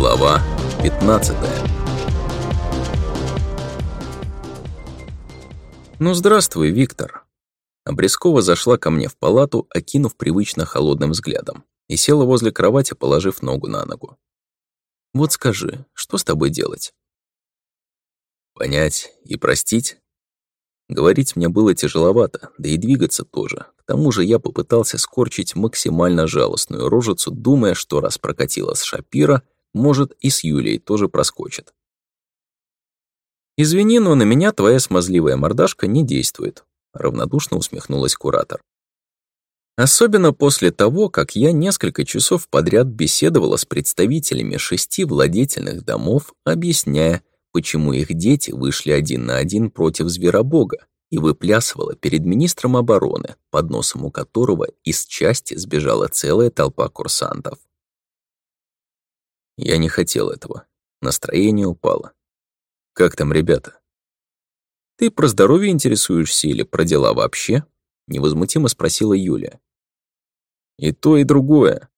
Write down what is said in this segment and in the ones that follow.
Глава 15 «Ну, здравствуй, Виктор!» Обрезкова зашла ко мне в палату, окинув привычно холодным взглядом, и села возле кровати, положив ногу на ногу. «Вот скажи, что с тобой делать?» «Понять и простить?» Говорить мне было тяжеловато, да и двигаться тоже. К тому же я попытался скорчить максимально жалостную рожицу, думая, что раз прокатила с Шапира — может, и с Юлей тоже проскочит. «Извини, но на меня твоя смазливая мордашка не действует», равнодушно усмехнулась куратор. Особенно после того, как я несколько часов подряд беседовала с представителями шести владетельных домов, объясняя, почему их дети вышли один на один против зверобога, и выплясывала перед министром обороны, под носом у которого из части сбежала целая толпа курсантов. Я не хотел этого. Настроение упало. «Как там ребята?» «Ты про здоровье интересуешься или про дела вообще?» Невозмутимо спросила Юля. «И то, и другое».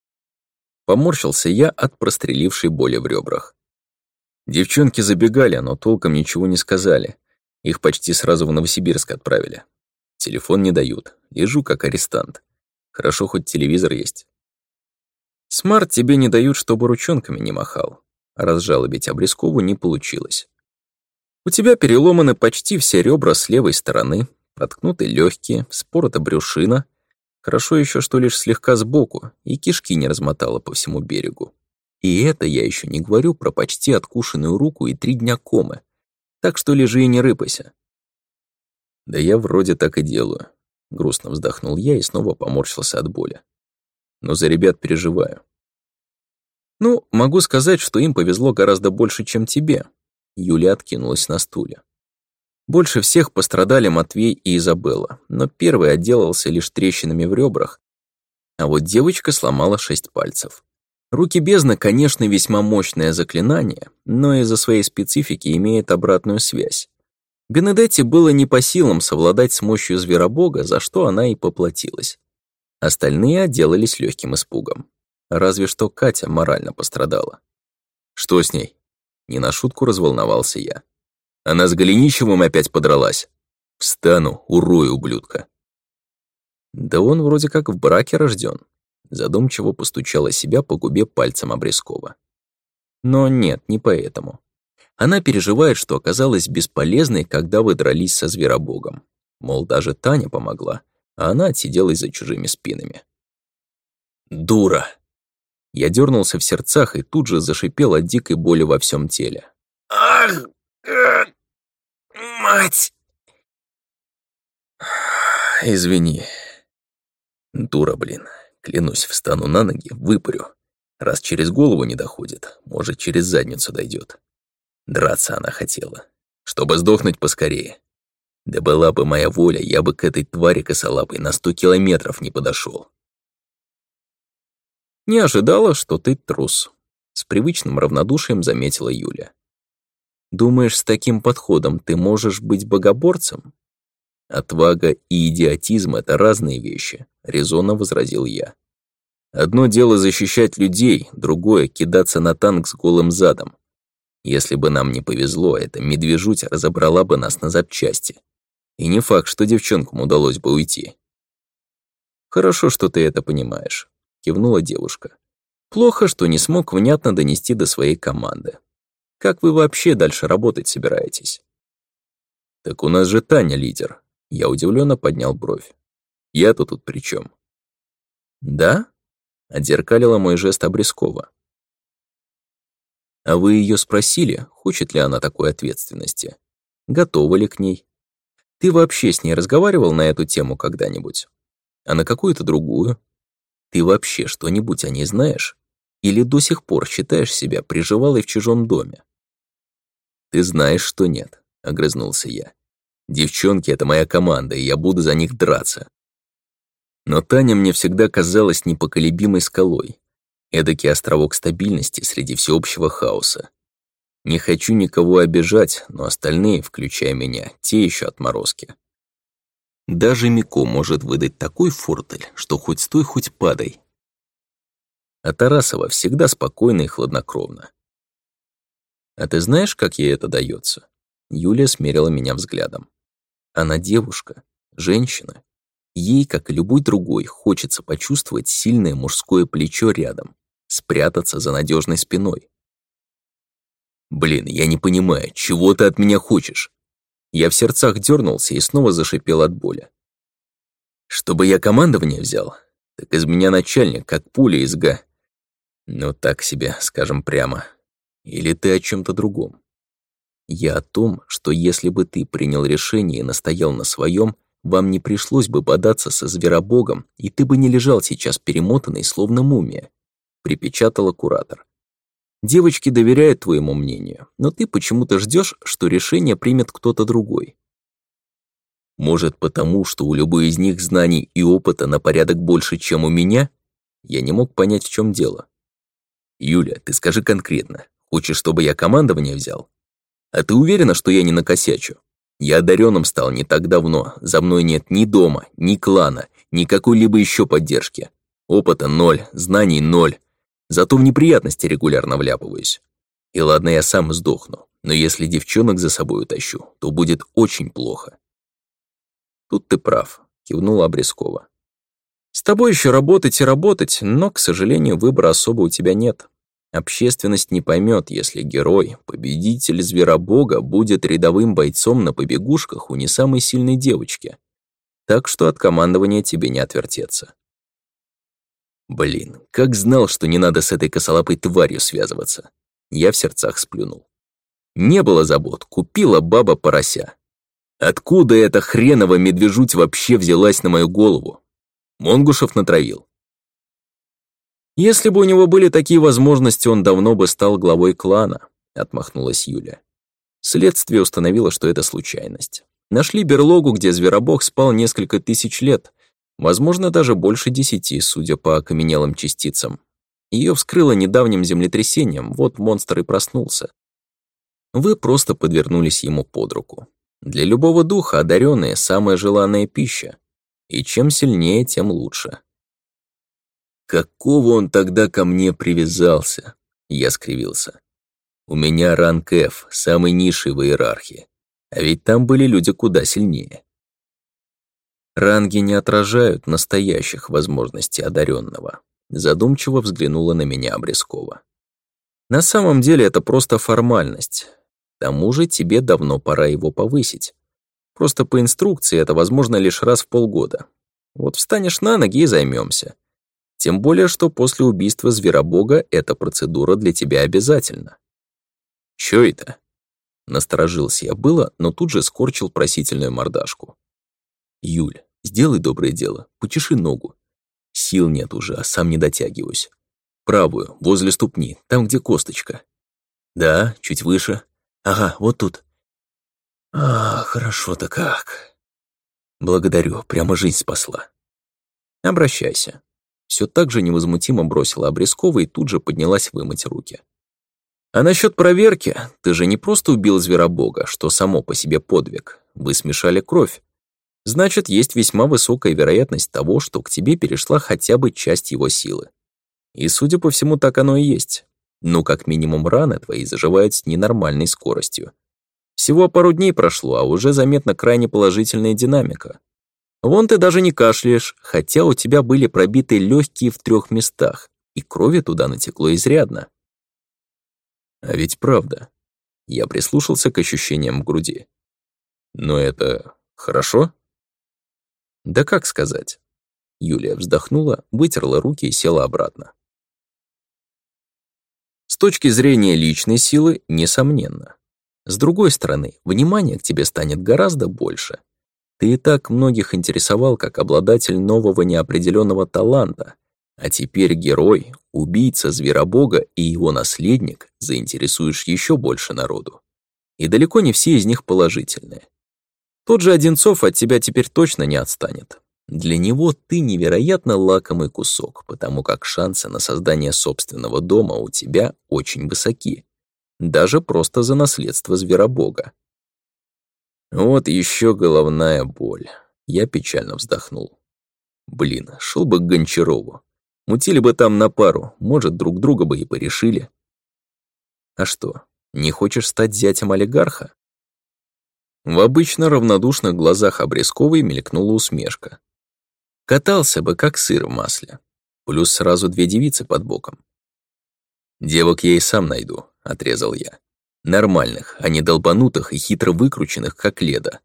Поморщился я от прострелившей боли в ребрах. Девчонки забегали, но толком ничего не сказали. Их почти сразу в Новосибирск отправили. Телефон не дают. Лежу как арестант. Хорошо, хоть телевизор есть. Смарт тебе не дают, чтобы ручонками не махал. А разжалобить Обрезкову не получилось. У тебя переломаны почти все ребра с левой стороны, проткнуты легкие, спорота брюшина. Хорошо еще, что лишь слегка сбоку, и кишки не размотала по всему берегу. И это я еще не говорю про почти откушенную руку и три дня комы. Так что лежи и не рыпайся. Да я вроде так и делаю. Грустно вздохнул я и снова поморщился от боли но за ребят переживаю. Ну, могу сказать, что им повезло гораздо больше, чем тебе. Юля откинулась на стуле. Больше всех пострадали Матвей и Изабелла, но первый отделался лишь трещинами в ребрах, а вот девочка сломала шесть пальцев. Руки бездны, конечно, весьма мощное заклинание, но из-за своей специфики имеет обратную связь. Бенедетти было не по силам совладать с мощью зверобога, за что она и поплатилась. Остальные отделались легким испугом. Разве что Катя морально пострадала. «Что с ней?» Не на шутку разволновался я. «Она с Голенищевым опять подралась?» «Встану, урой, ублюдка!» «Да он вроде как в браке рожден. задумчиво постучала себя по губе пальцем Обрезкова. «Но нет, не поэтому. Она переживает, что оказалась бесполезной, когда вы дрались со Зверобогом. Мол, даже Таня помогла, а она отсиделась за чужими спинами. «Дура!» Я дернулся в сердцах и тут же зашипел от дикой боли во всем теле. «Ах! Э, мать!» «Извини. Дура, блин. Клянусь, встану на ноги, выпарю. Раз через голову не доходит, может, через задницу дойдет. Драться она хотела. Чтобы сдохнуть поскорее. Да была бы моя воля, я бы к этой твари косолапой на сто километров не подошел. «Не ожидала, что ты трус», — с привычным равнодушием заметила Юля. «Думаешь, с таким подходом ты можешь быть богоборцем?» «Отвага и идиотизм — это разные вещи», — резонно возразил я. «Одно дело защищать людей, другое — кидаться на танк с голым задом. Если бы нам не повезло, эта медвежуть разобрала бы нас на запчасти. И не факт, что девчонкам удалось бы уйти. «Хорошо, что ты это понимаешь», — кивнула девушка. «Плохо, что не смог внятно донести до своей команды. Как вы вообще дальше работать собираетесь?» «Так у нас же Таня лидер», — я удивленно поднял бровь. «Я-то тут при чем? «Да?» — отзеркалила мой жест Обрезкова. «А вы ее спросили, хочет ли она такой ответственности? Готова ли к ней? Ты вообще с ней разговаривал на эту тему когда-нибудь? А на какую-то другую? Ты вообще что-нибудь о ней знаешь? Или до сих пор считаешь себя приживалой в чужом доме? Ты знаешь, что нет, огрызнулся я. Девчонки — это моя команда, и я буду за них драться. Но Таня мне всегда казалась непоколебимой скалой, эдакий островок стабильности среди всеобщего хаоса. Не хочу никого обижать, но остальные, включая меня, те еще отморозки. Даже Мико может выдать такой фортель, что хоть стой, хоть падай. А Тарасова всегда спокойно и хладнокровно. «А ты знаешь, как ей это дается? Юлия смерила меня взглядом. «Она девушка, женщина. Ей, как и любой другой, хочется почувствовать сильное мужское плечо рядом, спрятаться за надежной спиной. «Блин, я не понимаю, чего ты от меня хочешь?» Я в сердцах дернулся и снова зашипел от боли. «Чтобы я командование взял, так из меня начальник, как пуля из га...» «Ну так себе, скажем прямо. Или ты о чем то другом?» «Я о том, что если бы ты принял решение и настоял на своем, вам не пришлось бы бодаться со зверобогом, и ты бы не лежал сейчас перемотанный, словно мумия», — припечатала куратор. Девочки доверяют твоему мнению, но ты почему-то ждешь, что решение примет кто-то другой. Может, потому что у любой из них знаний и опыта на порядок больше, чем у меня? Я не мог понять, в чем дело. Юля, ты скажи конкретно, хочешь, чтобы я командование взял? А ты уверена, что я не накосячу? Я одаренным стал не так давно, за мной нет ни дома, ни клана, ни какой-либо еще поддержки. Опыта ноль, знаний ноль, Зато в неприятности регулярно вляпываюсь. И ладно, я сам сдохну, но если девчонок за собой утащу, то будет очень плохо. Тут ты прав, кивнула Обрезкова. С тобой еще работать и работать, но, к сожалению, выбора особо у тебя нет. Общественность не поймет, если герой, победитель зверобога, будет рядовым бойцом на побегушках у не самой сильной девочки. Так что от командования тебе не отвертеться. Блин, как знал, что не надо с этой косолапой тварью связываться. Я в сердцах сплюнул. Не было забот, купила баба порося. Откуда эта хренова медвежуть вообще взялась на мою голову? Монгушев натравил. Если бы у него были такие возможности, он давно бы стал главой клана, отмахнулась Юля. Следствие установило, что это случайность. Нашли берлогу, где зверобог спал несколько тысяч лет, Возможно, даже больше десяти, судя по окаменелым частицам. Ее вскрыло недавним землетрясением, вот монстр и проснулся. Вы просто подвернулись ему под руку. Для любого духа одаренные самая желанная пища. И чем сильнее, тем лучше. «Какого он тогда ко мне привязался?» Я скривился. «У меня ранг F, самый низший в иерархии. А ведь там были люди куда сильнее». Ранги не отражают настоящих возможностей одаренного. Задумчиво взглянула на меня Обрезкова. На самом деле это просто формальность. К тому же тебе давно пора его повысить. Просто по инструкции это возможно лишь раз в полгода. Вот встанешь на ноги и займемся. Тем более, что после убийства зверобога эта процедура для тебя обязательна. «Чё это?» Насторожился я было, но тут же скорчил просительную мордашку. Юль, сделай доброе дело, почеши ногу. Сил нет уже, а сам не дотягиваюсь. Правую, возле ступни, там, где косточка. Да, чуть выше. Ага, вот тут. А, хорошо-то как. Благодарю, прямо жизнь спасла. Обращайся. Все так же невозмутимо бросила обрезковой и тут же поднялась вымыть руки. А насчет проверки, ты же не просто убил зверобога, что само по себе подвиг. Вы смешали кровь значит, есть весьма высокая вероятность того, что к тебе перешла хотя бы часть его силы. И, судя по всему, так оно и есть. Но как минимум раны твои заживают с ненормальной скоростью. Всего пару дней прошло, а уже заметна крайне положительная динамика. Вон ты даже не кашляешь, хотя у тебя были пробиты легкие в трех местах, и крови туда натекло изрядно. А ведь правда. Я прислушался к ощущениям в груди. Но это хорошо? Да как сказать? Юлия вздохнула, вытерла руки и села обратно. С точки зрения личной силы, несомненно. С другой стороны, внимание к тебе станет гораздо больше. Ты и так многих интересовал как обладатель нового неопределенного таланта, а теперь герой, убийца Зверобога и его наследник заинтересуешь еще больше народу. И далеко не все из них положительные. Тот же Одинцов от тебя теперь точно не отстанет. Для него ты невероятно лакомый кусок, потому как шансы на создание собственного дома у тебя очень высоки. Даже просто за наследство зверобога. Вот еще головная боль. Я печально вздохнул. Блин, шел бы к Гончарову. Мутили бы там на пару, может, друг друга бы и порешили. А что, не хочешь стать зятем олигарха? В обычно равнодушных глазах Обрезковой мелькнула усмешка. Катался бы, как сыр в масле. Плюс сразу две девицы под боком. «Девок я и сам найду», — отрезал я. «Нормальных, а не долбанутых и хитро выкрученных, как леда.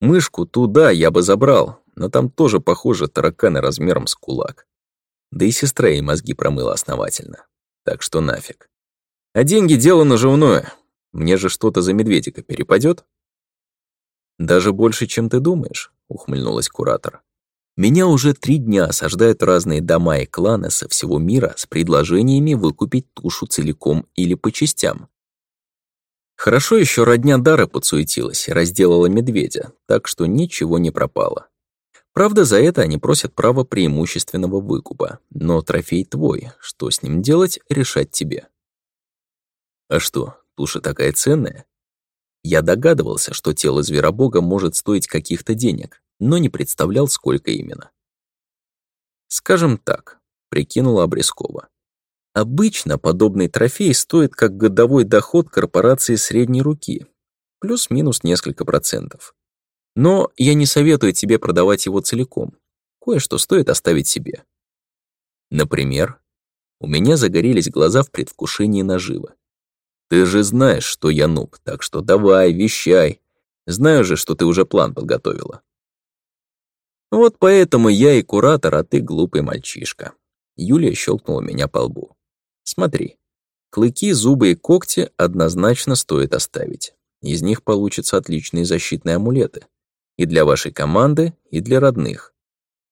Мышку туда я бы забрал, но там тоже, похоже, тараканы размером с кулак. Да и сестра ей мозги промыла основательно. Так что нафиг. А деньги — дело наживное. Мне же что-то за медведика перепадет? «Даже больше, чем ты думаешь», — ухмыльнулась куратор. «Меня уже три дня осаждают разные дома и кланы со всего мира с предложениями выкупить тушу целиком или по частям. Хорошо еще родня Дара подсуетилась и разделала медведя, так что ничего не пропало. Правда, за это они просят право преимущественного выкупа, но трофей твой, что с ним делать, решать тебе. А что, туша такая ценная? Я догадывался, что тело зверобога может стоить каких-то денег, но не представлял, сколько именно. «Скажем так», — прикинула Обрезкова. «Обычно подобный трофей стоит как годовой доход корпорации средней руки, плюс-минус несколько процентов. Но я не советую тебе продавать его целиком. Кое-что стоит оставить себе. Например, у меня загорелись глаза в предвкушении наживы. Ты же знаешь, что я нуб, так что давай, вещай. Знаю же, что ты уже план подготовила. Вот поэтому я и куратор, а ты глупый мальчишка. Юлия щелкнула меня по лбу. Смотри, клыки, зубы и когти однозначно стоит оставить. Из них получатся отличные защитные амулеты. И для вашей команды, и для родных.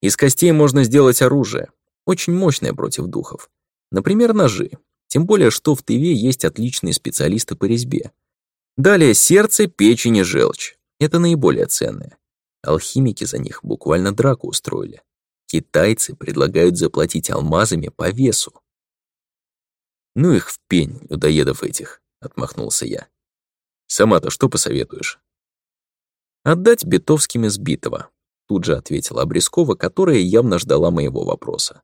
Из костей можно сделать оружие, очень мощное против духов. Например, ножи, тем более, что в Тыве есть отличные специалисты по резьбе. Далее сердце, печень и желчь. Это наиболее ценное. Алхимики за них буквально драку устроили. Китайцы предлагают заплатить алмазами по весу. «Ну их в пень, людоедов этих», — отмахнулся я. «Сама-то что посоветуешь?» «Отдать Бетовским избитого», — тут же ответила Обрезкова, которая явно ждала моего вопроса.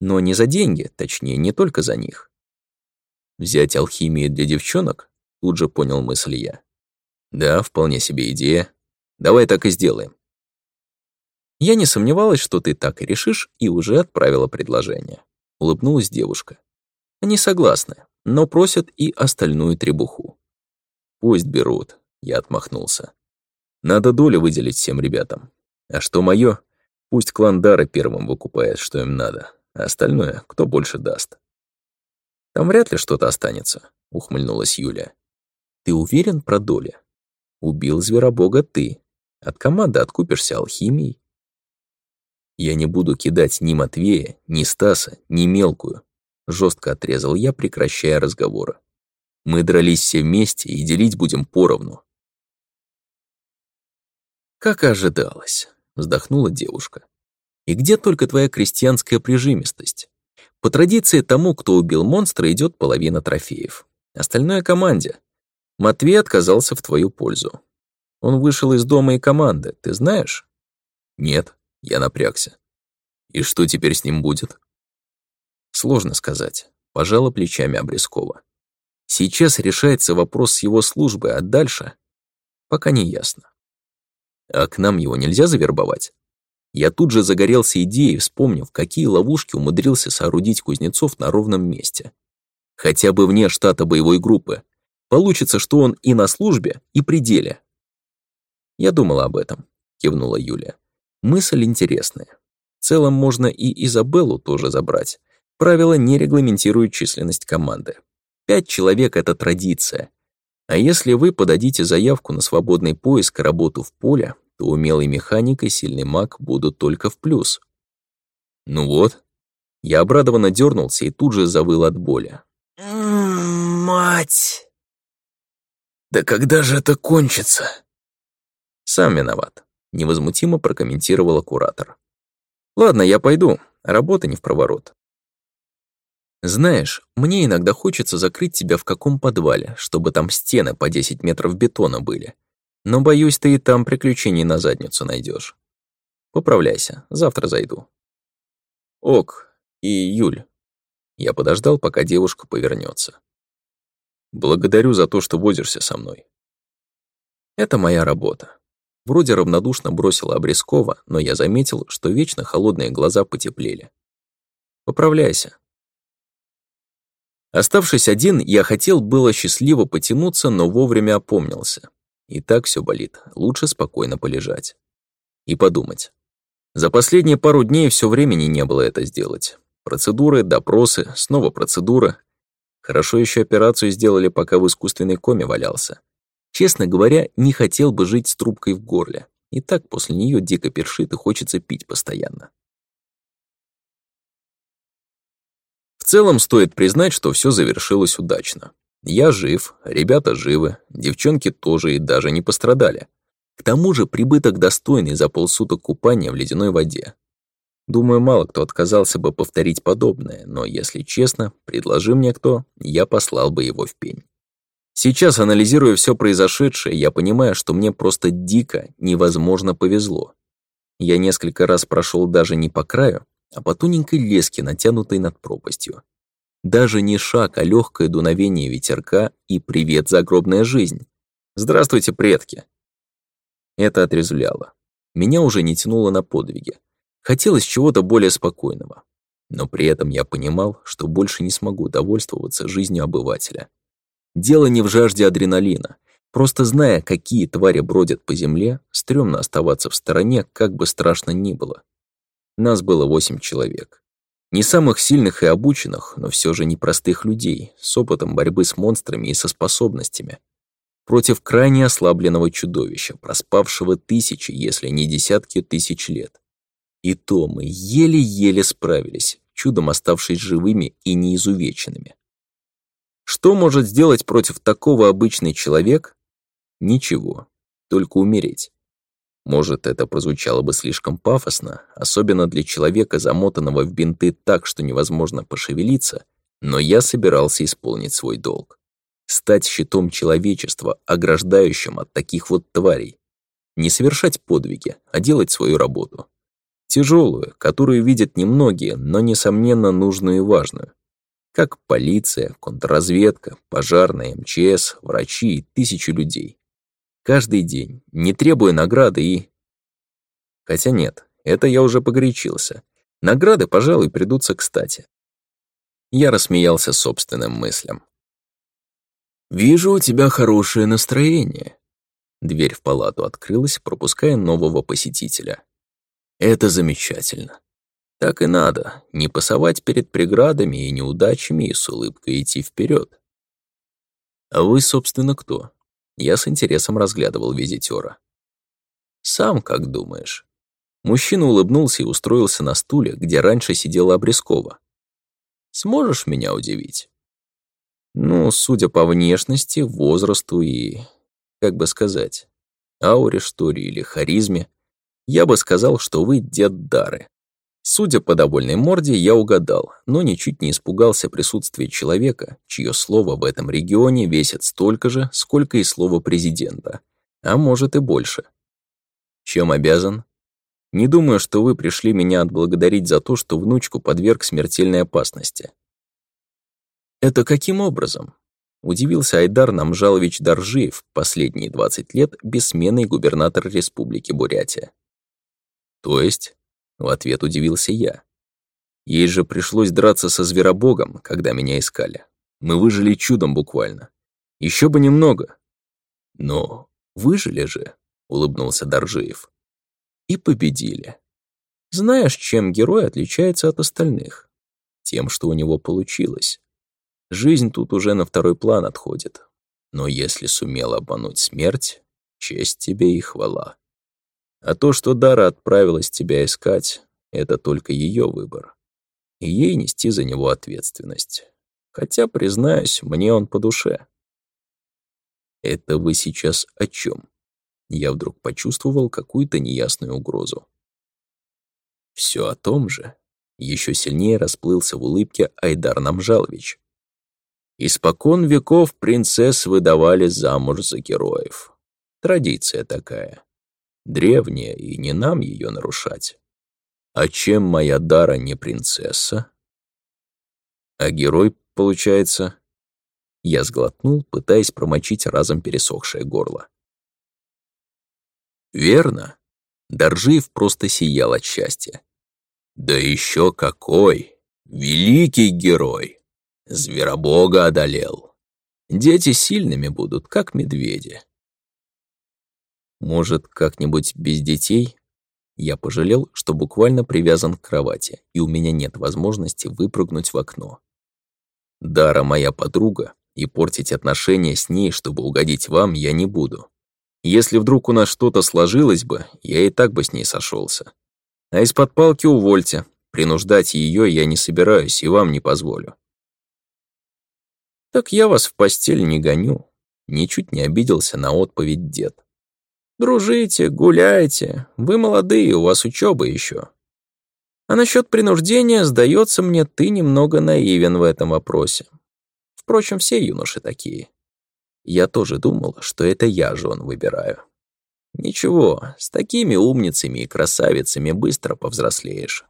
«Но не за деньги, точнее, не только за них. Взять алхимию для девчонок? Тут же понял мысль я. Да, вполне себе идея. Давай так и сделаем. Я не сомневалась, что ты так и решишь, и уже отправила предложение. Улыбнулась девушка. Они согласны, но просят и остальную требуху. Пусть берут, я отмахнулся. Надо долю выделить всем ребятам. А что мое? Пусть клан Дара первым выкупает, что им надо. А остальное кто больше даст. Там вряд ли что-то останется», — ухмыльнулась Юля. «Ты уверен про доли? Убил зверобога ты. От команды откупишься алхимией». «Я не буду кидать ни Матвея, ни Стаса, ни Мелкую», — жестко отрезал я, прекращая разговоры. «Мы дрались все вместе и делить будем поровну». «Как и ожидалось», — вздохнула девушка. «И где только твоя крестьянская прижимистость? По традиции тому, кто убил монстра, идет половина трофеев. Остальное — команде. Матвей отказался в твою пользу. Он вышел из дома и команды, ты знаешь? Нет, я напрягся. И что теперь с ним будет? Сложно сказать. Пожала плечами Обрезкова. Сейчас решается вопрос с его службы, а дальше пока не ясно. А к нам его нельзя завербовать? Я тут же загорелся идеей, вспомнив, какие ловушки умудрился соорудить Кузнецов на ровном месте. Хотя бы вне штата боевой группы. Получится, что он и на службе, и при деле. Я думала об этом, кивнула Юля. Мысль интересная. В целом можно и Изабеллу тоже забрать. Правила не регламентируют численность команды. Пять человек — это традиция. А если вы подадите заявку на свободный поиск и работу в поле, то умелый механик и сильный маг будут только в плюс. Ну вот. Я обрадованно дернулся и тут же завыл от боли. «Мать!» «Да когда же это кончится?» «Сам виноват», — невозмутимо прокомментировал куратор. «Ладно, я пойду, работа не в проворот». «Знаешь, мне иногда хочется закрыть тебя в каком подвале, чтобы там стены по 10 метров бетона были, но, боюсь, ты и там приключений на задницу найдешь. Поправляйся, завтра зайду. Ок, и Юль. Я подождал, пока девушка повернется. Благодарю за то, что возишься со мной. Это моя работа. Вроде равнодушно бросила Обрезкова, но я заметил, что вечно холодные глаза потеплели. Поправляйся. Оставшись один, я хотел было счастливо потянуться, но вовремя опомнился. И так все болит, лучше спокойно полежать. И подумать. За последние пару дней все времени не было это сделать. Процедуры, допросы, снова процедура. Хорошо еще операцию сделали, пока в искусственной коме валялся. Честно говоря, не хотел бы жить с трубкой в горле. И так после нее дико першит и хочется пить постоянно. В целом стоит признать, что все завершилось удачно. Я жив, ребята живы, девчонки тоже и даже не пострадали. К тому же прибыток достойный за полсуток купания в ледяной воде. Думаю, мало кто отказался бы повторить подобное, но, если честно, предложи мне кто, я послал бы его в пень. Сейчас, анализируя все произошедшее, я понимаю, что мне просто дико, невозможно повезло. Я несколько раз прошел даже не по краю, а по тоненькой леске, натянутой над пропастью. Даже не шаг, а легкое дуновение ветерка и привет загробная жизнь. Здравствуйте, предки. Это отрезвляло. Меня уже не тянуло на подвиги. Хотелось чего-то более спокойного. Но при этом я понимал, что больше не смогу довольствоваться жизнью обывателя. Дело не в жажде адреналина. Просто зная, какие твари бродят по земле, стрёмно оставаться в стороне, как бы страшно ни было. Нас было восемь человек. Не самых сильных и обученных, но все же непростых людей, с опытом борьбы с монстрами и со способностями. Против крайне ослабленного чудовища, проспавшего тысячи, если не десятки тысяч лет. И то мы еле-еле справились, чудом оставшись живыми и неизувеченными. Что может сделать против такого обычный человек? Ничего, только умереть. Может, это прозвучало бы слишком пафосно, особенно для человека, замотанного в бинты так, что невозможно пошевелиться, но я собирался исполнить свой долг. Стать щитом человечества, ограждающим от таких вот тварей. Не совершать подвиги, а делать свою работу. Тяжелую, которую видят немногие, но, несомненно, нужную и важную. Как полиция, контрразведка, пожарная, МЧС, врачи и тысячи людей. Каждый день, не требуя награды и... Хотя нет, это я уже погорячился. Награды, пожалуй, придутся кстати. Я рассмеялся собственным мыслям. «Вижу, у тебя хорошее настроение». Дверь в палату открылась, пропуская нового посетителя. «Это замечательно. Так и надо, не пасовать перед преградами и неудачами и с улыбкой идти вперед. «А вы, собственно, кто?» Я с интересом разглядывал визитера. «Сам как думаешь?» Мужчина улыбнулся и устроился на стуле, где раньше сидела Обрезкова. «Сможешь меня удивить?» «Ну, судя по внешности, возрасту и... как бы сказать, ауре, что ли, или харизме, я бы сказал, что вы дед Дары. Судя по довольной морде, я угадал, но ничуть не испугался присутствия человека, чье слово в этом регионе весит столько же, сколько и слово президента. А может и больше. Чем обязан? Не думаю, что вы пришли меня отблагодарить за то, что внучку подверг смертельной опасности. Это каким образом? Удивился Айдар Намжалович Доржиев, последние 20 лет бессменный губернатор Республики Бурятия. То есть? В ответ удивился я. Ей же пришлось драться со зверобогом, когда меня искали. Мы выжили чудом буквально. Еще бы немного. Но выжили же, улыбнулся Доржиев. И победили. Знаешь, чем герой отличается от остальных? Тем, что у него получилось. Жизнь тут уже на второй план отходит. Но если сумел обмануть смерть, честь тебе и хвала. А то, что Дара отправилась тебя искать, это только ее выбор. И ей нести за него ответственность. Хотя, признаюсь, мне он по душе. Это вы сейчас о чем? Я вдруг почувствовал какую-то неясную угрозу. Все о том же. Еще сильнее расплылся в улыбке Айдар Намжалович. Испокон веков принцесс выдавали замуж за героев. Традиция такая древняя, и не нам ее нарушать. А чем моя Дара не принцесса? А герой, получается? Я сглотнул, пытаясь промочить разом пересохшее горло. Верно. Доржиев просто сиял от счастья. Да еще какой! Великий герой! Зверобога одолел. Дети сильными будут, как медведи. Может, как-нибудь без детей? Я пожалел, что буквально привязан к кровати, и у меня нет возможности выпрыгнуть в окно. Дара моя подруга, и портить отношения с ней, чтобы угодить вам, я не буду. Если вдруг у нас что-то сложилось бы, я и так бы с ней сошелся. А из-под палки увольте. Принуждать ее я не собираюсь и вам не позволю. Так я вас в постель не гоню. Ничуть не обиделся на отповедь дед. Дружите, гуляйте. Вы молодые, у вас учеба еще. А насчет принуждения, сдается мне, ты немного наивен в этом вопросе. Впрочем, все юноши такие. Я тоже думал, что это я жен выбираю. Ничего, с такими умницами и красавицами быстро повзрослеешь.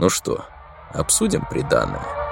Ну что, обсудим приданное?»